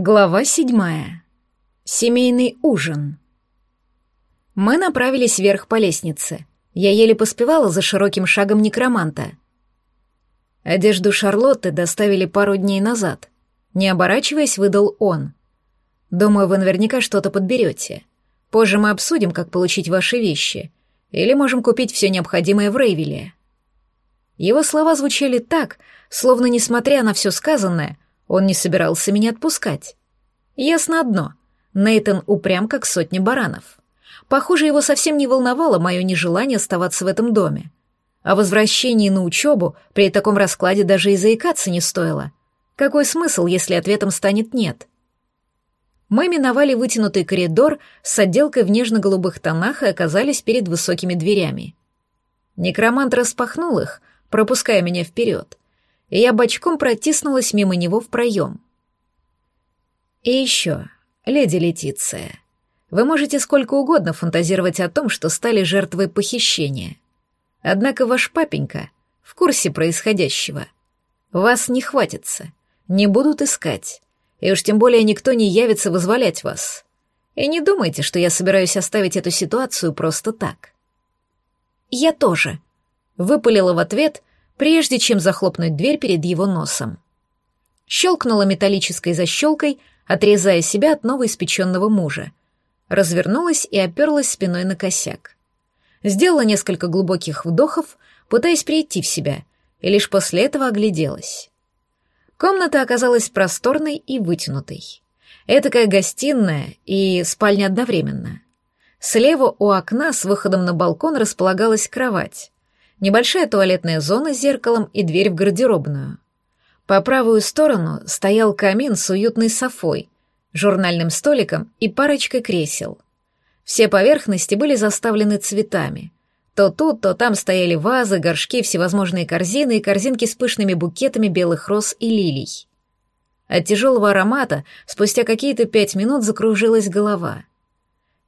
Глава седьмая. Семейный ужин. Мы направились вверх по лестнице. Я еле поспевала за широким шагом некроманта. Одежду Шарлотты доставили пару дней назад. Не оборачиваясь, выдал он. Думаю, вы наверняка что-то подберете. Позже мы обсудим, как получить ваши вещи. Или можем купить все необходимое в Рейвеле. Его слова звучали так, словно, несмотря на все сказанное, он не собирался меня отпускать. Ясно одно. Нейтон упрям, как сотня баранов. Похоже, его совсем не волновало мое нежелание оставаться в этом доме. О возвращении на учебу при таком раскладе даже и заикаться не стоило. Какой смысл, если ответом станет «нет»? Мы миновали вытянутый коридор с отделкой в нежно-голубых тонах и оказались перед высокими дверями. Некромант распахнул их, пропуская меня вперед и я бочком протиснулась мимо него в проем. И еще, леди Летиция, вы можете сколько угодно фантазировать о том, что стали жертвой похищения. Однако ваш папенька в курсе происходящего. Вас не хватится, не будут искать, и уж тем более никто не явится вызволять вас. И не думайте, что я собираюсь оставить эту ситуацию просто так. Я тоже, выпалила в ответ, прежде чем захлопнуть дверь перед его носом. Щелкнула металлической защелкой, отрезая себя от новоиспеченного мужа. Развернулась и оперлась спиной на косяк. Сделала несколько глубоких вдохов, пытаясь прийти в себя, и лишь после этого огляделась. Комната оказалась просторной и вытянутой. Этакая гостиная и спальня одновременно. Слева у окна с выходом на балкон располагалась кровать небольшая туалетная зона с зеркалом и дверь в гардеробную. По правую сторону стоял камин с уютной софой, журнальным столиком и парочкой кресел. Все поверхности были заставлены цветами. То тут, то там стояли вазы, горшки, всевозможные корзины и корзинки с пышными букетами белых роз и лилий. От тяжелого аромата спустя какие-то пять минут закружилась голова.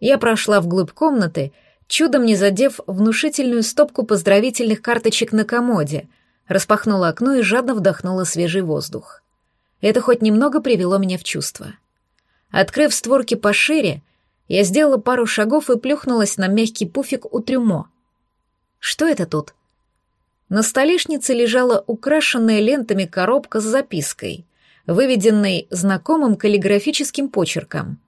Я прошла вглубь комнаты чудом не задев внушительную стопку поздравительных карточек на комоде, распахнула окно и жадно вдохнула свежий воздух. Это хоть немного привело меня в чувство. Открыв створки пошире, я сделала пару шагов и плюхнулась на мягкий пуфик у трюмо. Что это тут? На столешнице лежала украшенная лентами коробка с запиской, выведенной знакомым каллиграфическим почерком.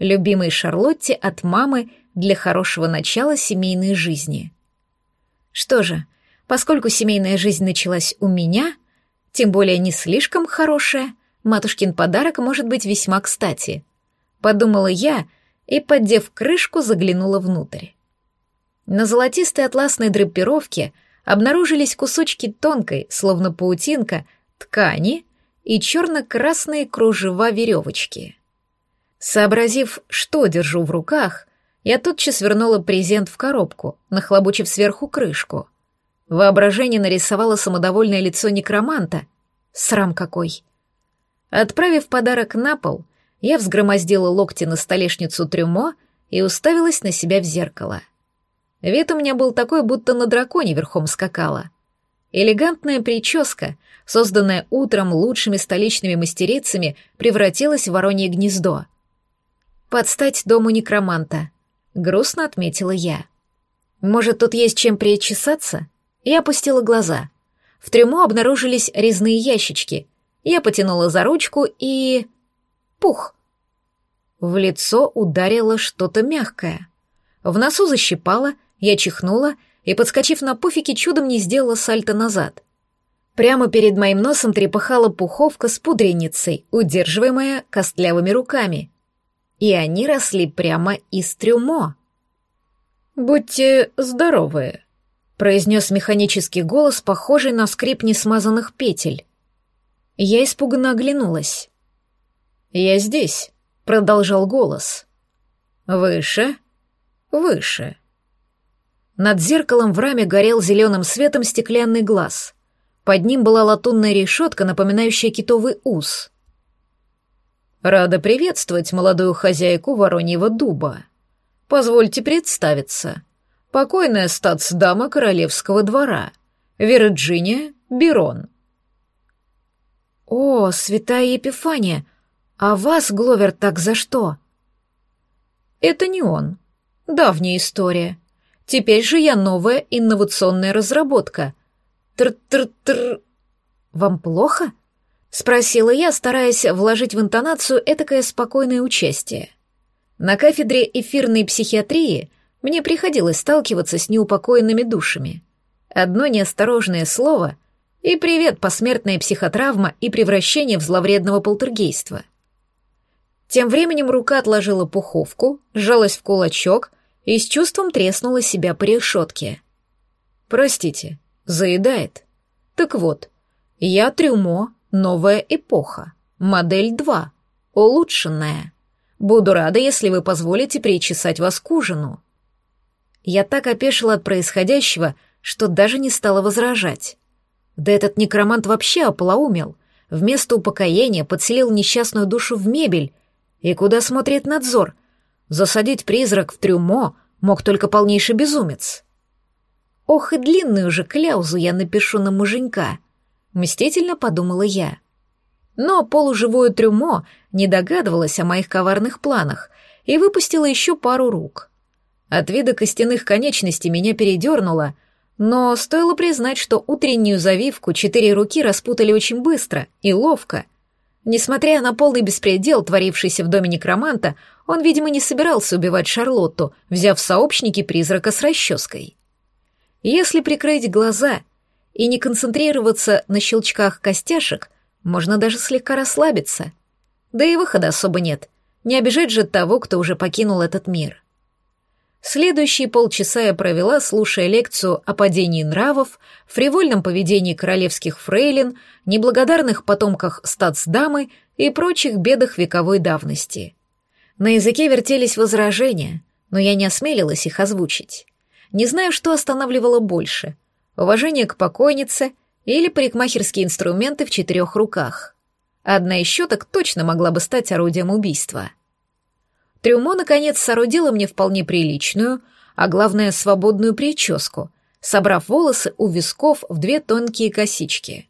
Любимой Шарлотте от мамы для хорошего начала семейной жизни. Что же, поскольку семейная жизнь началась у меня, тем более не слишком хорошая, матушкин подарок может быть весьма кстати. Подумала я и, поддев крышку, заглянула внутрь. На золотистой атласной драпировке обнаружились кусочки тонкой, словно паутинка, ткани и черно-красные кружева веревочки. Сообразив, что держу в руках, я тотчас вернула презент в коробку, нахлобучив сверху крышку. Воображение нарисовало самодовольное лицо некроманта. Срам какой! Отправив подарок на пол, я взгромоздила локти на столешницу трюмо и уставилась на себя в зеркало. Вид у меня был такой, будто на драконе верхом скакала. Элегантная прическа, созданная утром лучшими столичными мастерицами, превратилась в воронье гнездо. Под стать дому некроманта — грустно отметила я. Может, тут есть чем причесаться? Я опустила глаза. В трюмо обнаружились резные ящички. Я потянула за ручку и... Пух! В лицо ударило что-то мягкое. В носу защипало, я чихнула и, подскочив на пуфике, чудом не сделала сальто назад. Прямо перед моим носом трепыхала пуховка с пудреницей, удерживаемая костлявыми руками и они росли прямо из трюмо. «Будьте здоровы», — произнес механический голос, похожий на скрип несмазанных петель. Я испуганно оглянулась. «Я здесь», — продолжал голос. «Выше, выше». Над зеркалом в раме горел зеленым светом стеклянный глаз. Под ним была латунная решетка, напоминающая китовый ус — Рада приветствовать молодую хозяйку Вороньего дуба. Позвольте представиться. Покойная статсдама королевского двора, Вирджиния Бирон. О, святая Епифания! А вас, Гловер, так за что? Это не он. Давняя история. Теперь же я новая инновационная разработка. Тр-тр-тр... Вам плохо? Спросила я, стараясь вложить в интонацию этакое спокойное участие. На кафедре эфирной психиатрии мне приходилось сталкиваться с неупокоенными душами. Одно неосторожное слово — и привет, посмертная психотравма и превращение в зловредного полтергейства. Тем временем рука отложила пуховку, сжалась в кулачок и с чувством треснула себя по решетке. «Простите, заедает. Так вот, я Трюмо, новая эпоха, модель 2, улучшенная. Буду рада, если вы позволите причесать вас к ужину». Я так опешила от происходящего, что даже не стала возражать. Да этот некромант вообще ополоумел. Вместо упокоения подселил несчастную душу в мебель. И куда смотрит надзор? Засадить призрак в трюмо мог только полнейший безумец. Ох, и длинную же кляузу я напишу на муженька. Мстительно подумала я. Но полуживое трюмо не догадывалась о моих коварных планах и выпустила еще пару рук. От вида костяных конечностей меня передернуло — но стоило признать, что утреннюю завивку четыре руки распутали очень быстро и ловко. Несмотря на полный беспредел, творившийся в доме некроманта, он, видимо, не собирался убивать Шарлотту, взяв в сообщники призрака с расческой. Если прикрыть глаза и не концентрироваться на щелчках костяшек, можно даже слегка расслабиться. Да и выхода особо нет. Не обижать же того, кто уже покинул этот мир. Следующие полчаса я провела, слушая лекцию о падении нравов, фривольном поведении королевских фрейлин, неблагодарных потомках статсдамы и прочих бедах вековой давности. На языке вертелись возражения, но я не осмелилась их озвучить. Не знаю, что останавливало больше — уважение к покойнице или парикмахерские инструменты в четырех руках. Одна из щеток точно могла бы стать орудием убийства — Трюмо, наконец, соорудила мне вполне приличную, а главное, свободную прическу, собрав волосы у висков в две тонкие косички.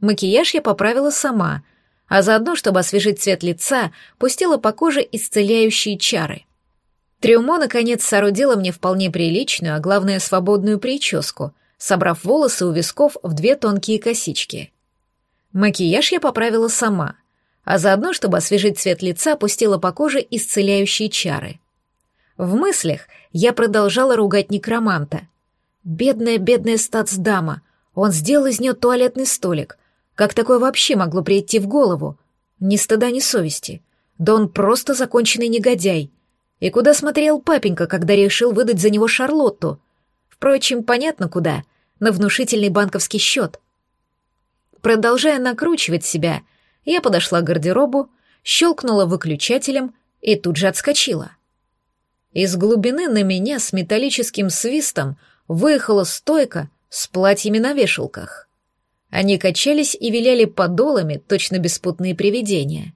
Макияж я поправила сама, а заодно, чтобы освежить цвет лица, пустила по коже исцеляющие чары. Трюмо, наконец, соорудила мне вполне приличную, а главное, свободную прическу, собрав волосы у висков в две тонкие косички. Макияж я поправила сама — а заодно, чтобы освежить цвет лица, пустила по коже исцеляющие чары. В мыслях я продолжала ругать некроманта. Бедная, бедная стацдама, он сделал из нее туалетный столик. Как такое вообще могло прийти в голову? Ни стыда, ни совести. Да он просто законченный негодяй. И куда смотрел папенька, когда решил выдать за него Шарлотту? Впрочем, понятно куда. На внушительный банковский счет. Продолжая накручивать себя — я подошла к гардеробу, щелкнула выключателем и тут же отскочила. Из глубины на меня с металлическим свистом выехала стойка с платьями на вешалках. Они качались и виляли подолами, точно беспутные привидения.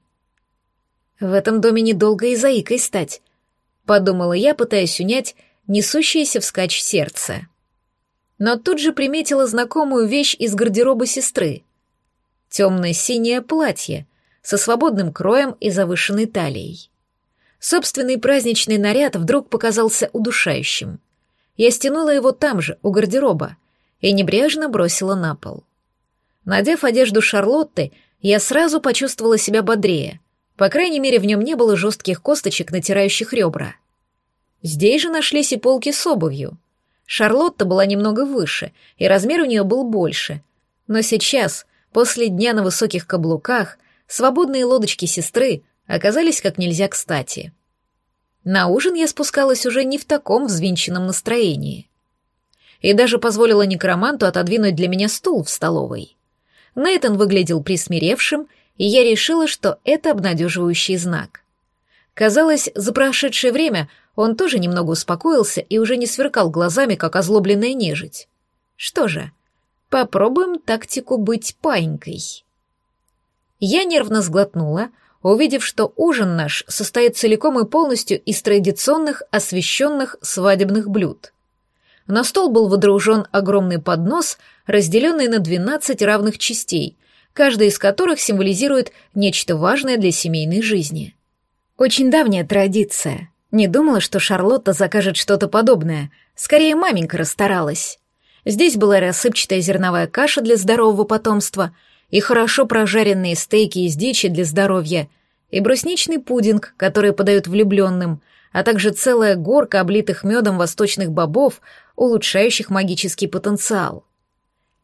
В этом доме недолго и заикой стать, подумала я, пытаясь унять несущееся вскачь сердце. Но тут же приметила знакомую вещь из гардероба сестры темно-синее платье со свободным кроем и завышенной талией. Собственный праздничный наряд вдруг показался удушающим. Я стянула его там же, у гардероба, и небрежно бросила на пол. Надев одежду Шарлотты, я сразу почувствовала себя бодрее. По крайней мере, в нем не было жестких косточек, натирающих ребра. Здесь же нашлись и полки с обувью. Шарлотта была немного выше, и размер у нее был больше. Но сейчас После дня на высоких каблуках свободные лодочки сестры оказались как нельзя кстати. На ужин я спускалась уже не в таком взвинченном настроении. И даже позволила некроманту отодвинуть для меня стул в столовой. Нейтан выглядел присмиревшим, и я решила, что это обнадеживающий знак. Казалось, за прошедшее время он тоже немного успокоился и уже не сверкал глазами, как озлобленная нежить. Что же, Попробуем тактику быть паинькой. Я нервно сглотнула, увидев, что ужин наш состоит целиком и полностью из традиционных освещенных свадебных блюд. На стол был водружен огромный поднос, разделенный на 12 равных частей, каждая из которых символизирует нечто важное для семейной жизни. Очень давняя традиция. Не думала, что Шарлотта закажет что-то подобное. Скорее, маменька расстаралась. Здесь была рассыпчатая зерновая каша для здорового потомства и хорошо прожаренные стейки из дичи для здоровья, и брусничный пудинг, который подают влюбленным, а также целая горка облитых медом восточных бобов, улучшающих магический потенциал.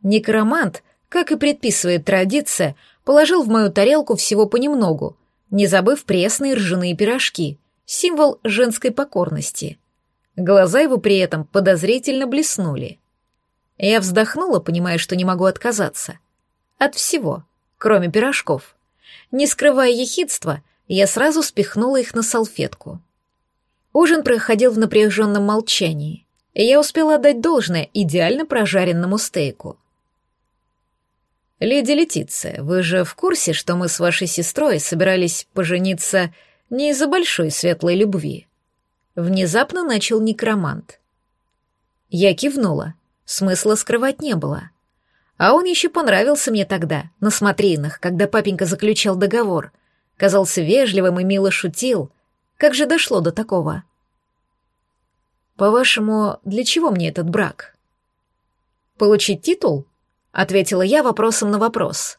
Некромант, как и предписывает традиция, положил в мою тарелку всего понемногу, не забыв пресные ржаные пирожки, символ женской покорности. Глаза его при этом подозрительно блеснули. Я вздохнула, понимая, что не могу отказаться. От всего, кроме пирожков. Не скрывая ехидства, я сразу спихнула их на салфетку. Ужин проходил в напряженном молчании, и я успела отдать должное идеально прожаренному стейку. «Леди Летиция, вы же в курсе, что мы с вашей сестрой собирались пожениться не из-за большой светлой любви?» Внезапно начал некромант. Я кивнула, смысла скрывать не было. А он еще понравился мне тогда, на смотринах, когда папенька заключал договор. Казался вежливым и мило шутил, как же дошло до такого? По-вашему, для чего мне этот брак? Получить титул? Ответила я вопросом на вопрос.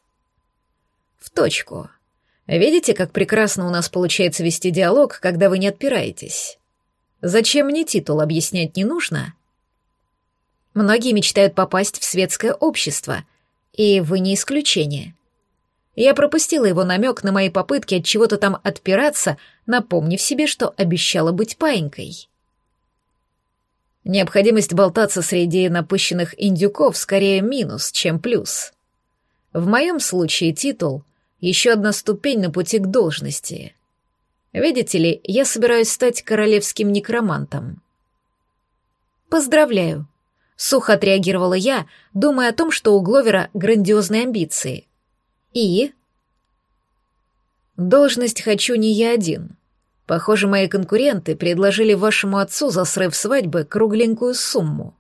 В точку. Видите, как прекрасно у нас получается вести диалог, когда вы не отпираетесь? Зачем мне титул, объяснять не нужно? Многие мечтают попасть в светское общество, и вы не исключение. Я пропустила его намек на мои попытки от чего-то там отпираться, напомнив себе, что обещала быть паинькой. Необходимость болтаться среди напыщенных индюков скорее минус, чем плюс. В моем случае титул — еще одна ступень на пути к должности. Видите ли, я собираюсь стать королевским некромантом. «Поздравляю», — сухо отреагировала я, думая о том, что у Гловера грандиозные амбиции. И? Должность хочу не я один. Похоже, мои конкуренты предложили вашему отцу за срыв свадьбы кругленькую сумму.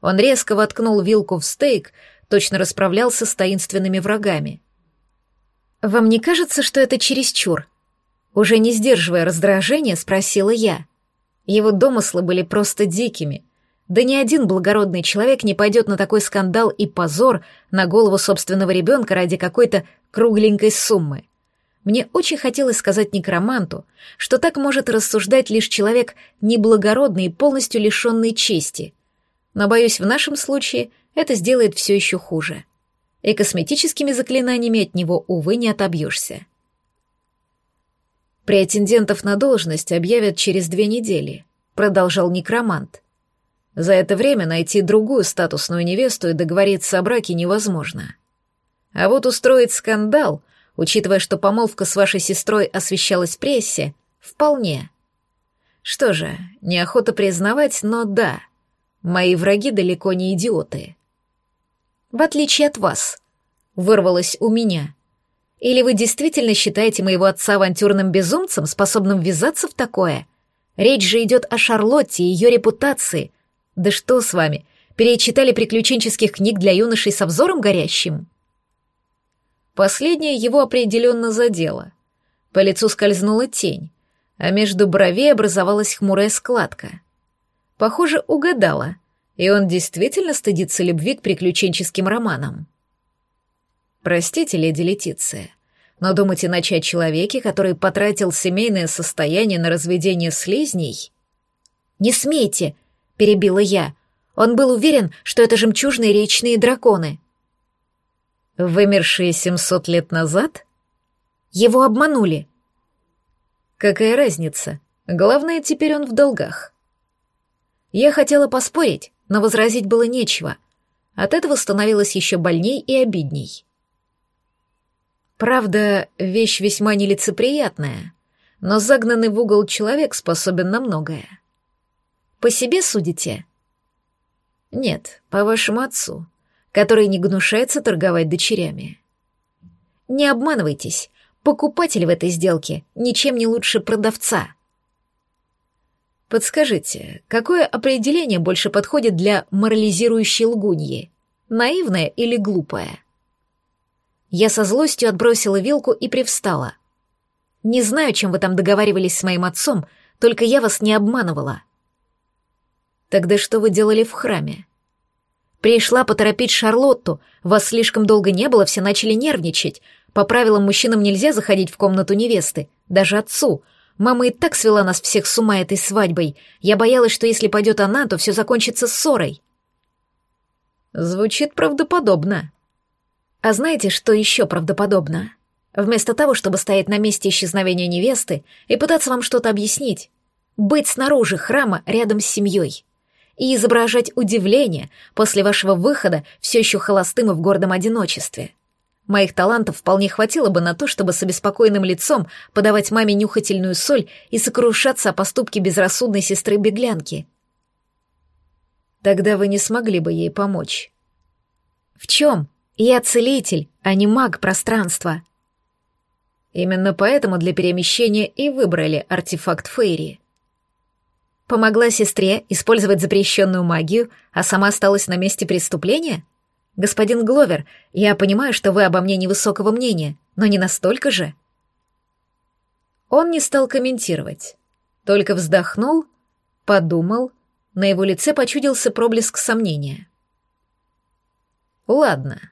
Он резко воткнул вилку в стейк, точно расправлялся с таинственными врагами. «Вам не кажется, что это чересчур?» Уже не сдерживая раздражения, спросила я. Его домыслы были просто дикими — да ни один благородный человек не пойдет на такой скандал и позор на голову собственного ребенка ради какой-то кругленькой суммы. Мне очень хотелось сказать некроманту, что так может рассуждать лишь человек неблагородный и полностью лишенный чести. Но, боюсь, в нашем случае это сделает все еще хуже. И косметическими заклинаниями от него, увы, не отобьешься. Претендентов на должность объявят через две недели, продолжал некромант. За это время найти другую статусную невесту и договориться о браке невозможно. А вот устроить скандал, учитывая, что помолвка с вашей сестрой освещалась в прессе, вполне. Что же, неохота признавать, но да, мои враги далеко не идиоты. В отличие от вас, вырвалось у меня. Или вы действительно считаете моего отца авантюрным безумцем, способным ввязаться в такое? Речь же идет о Шарлотте и ее репутации — да что с вами? Перечитали приключенческих книг для юношей со взором горящим? Последнее его определенно задело. По лицу скользнула тень, а между бровей образовалась хмурая складка. Похоже, угадала, и он действительно стыдится любви к приключенческим романам. Простите, леди Летиция, но думать иначе о человеке, который потратил семейное состояние на разведение слизней? «Не смейте!» перебила я. Он был уверен, что это жемчужные речные драконы. Вымершие семьсот лет назад? Его обманули. Какая разница? Главное, теперь он в долгах. Я хотела поспорить, но возразить было нечего. От этого становилось еще больней и обидней. Правда, вещь весьма нелицеприятная, но загнанный в угол человек способен на многое. По себе судите? Нет, по вашему отцу, который не гнушается торговать дочерями. Не обманывайтесь, покупатель в этой сделке ничем не лучше продавца. Подскажите, какое определение больше подходит для морализирующей лгуньи? Наивное или глупое? Я со злостью отбросила вилку и привстала. Не знаю, чем вы там договаривались с моим отцом, только я вас не обманывала. Тогда что вы делали в храме? Пришла поторопить Шарлотту, вас слишком долго не было, все начали нервничать. По правилам мужчинам нельзя заходить в комнату невесты, даже отцу. Мама и так свела нас всех с ума этой свадьбой. Я боялась, что если пойдет она, то все закончится ссорой. Звучит правдоподобно. А знаете, что еще правдоподобно? Вместо того, чтобы стоять на месте исчезновения невесты и пытаться вам что-то объяснить, быть снаружи храма рядом с семьей и изображать удивление после вашего выхода все еще холостым и в гордом одиночестве. Моих талантов вполне хватило бы на то, чтобы с обеспокоенным лицом подавать маме нюхательную соль и сокрушаться о поступке безрассудной сестры-беглянки. Тогда вы не смогли бы ей помочь. В чем? Я целитель, а не маг пространства. Именно поэтому для перемещения и выбрали артефакт Фейри. Помогла сестре использовать запрещенную магию, а сама осталась на месте преступления? Господин Гловер, я понимаю, что вы обо мне невысокого мнения, но не настолько же. Он не стал комментировать, только вздохнул, подумал, на его лице почудился проблеск сомнения. Ладно,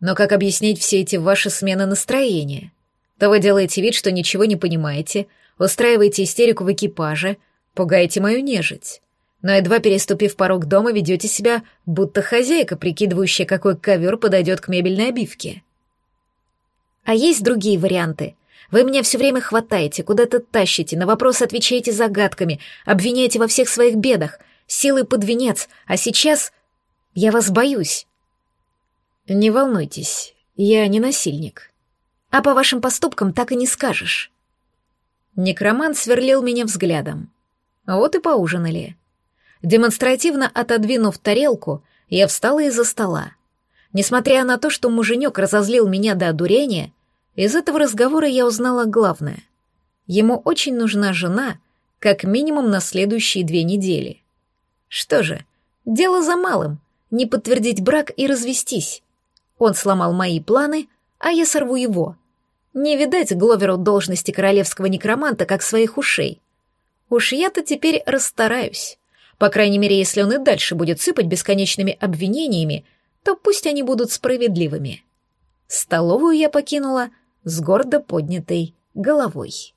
но как объяснить все эти ваши смены настроения? то вы делаете вид, что ничего не понимаете, устраиваете истерику в экипаже, пугаете мою нежить. Но едва переступив порог дома, ведете себя, будто хозяйка, прикидывающая, какой ковер подойдет к мебельной обивке. А есть другие варианты. Вы меня все время хватаете, куда-то тащите, на вопросы отвечаете загадками, обвиняете во всех своих бедах, силой под венец, а сейчас я вас боюсь. Не волнуйтесь, я не насильник. А по вашим поступкам так и не скажешь. Некромант сверлил меня взглядом. Вот и поужинали. Демонстративно отодвинув тарелку, я встала из-за стола. Несмотря на то, что муженек разозлил меня до одурения, из этого разговора я узнала главное. Ему очень нужна жена, как минимум на следующие две недели. Что же, дело за малым — не подтвердить брак и развестись. Он сломал мои планы, а я сорву его. Не видать Гловеру должности королевского некроманта как своих ушей. Уж я-то теперь расстараюсь. По крайней мере, если он и дальше будет сыпать бесконечными обвинениями, то пусть они будут справедливыми. Столовую я покинула с гордо поднятой головой.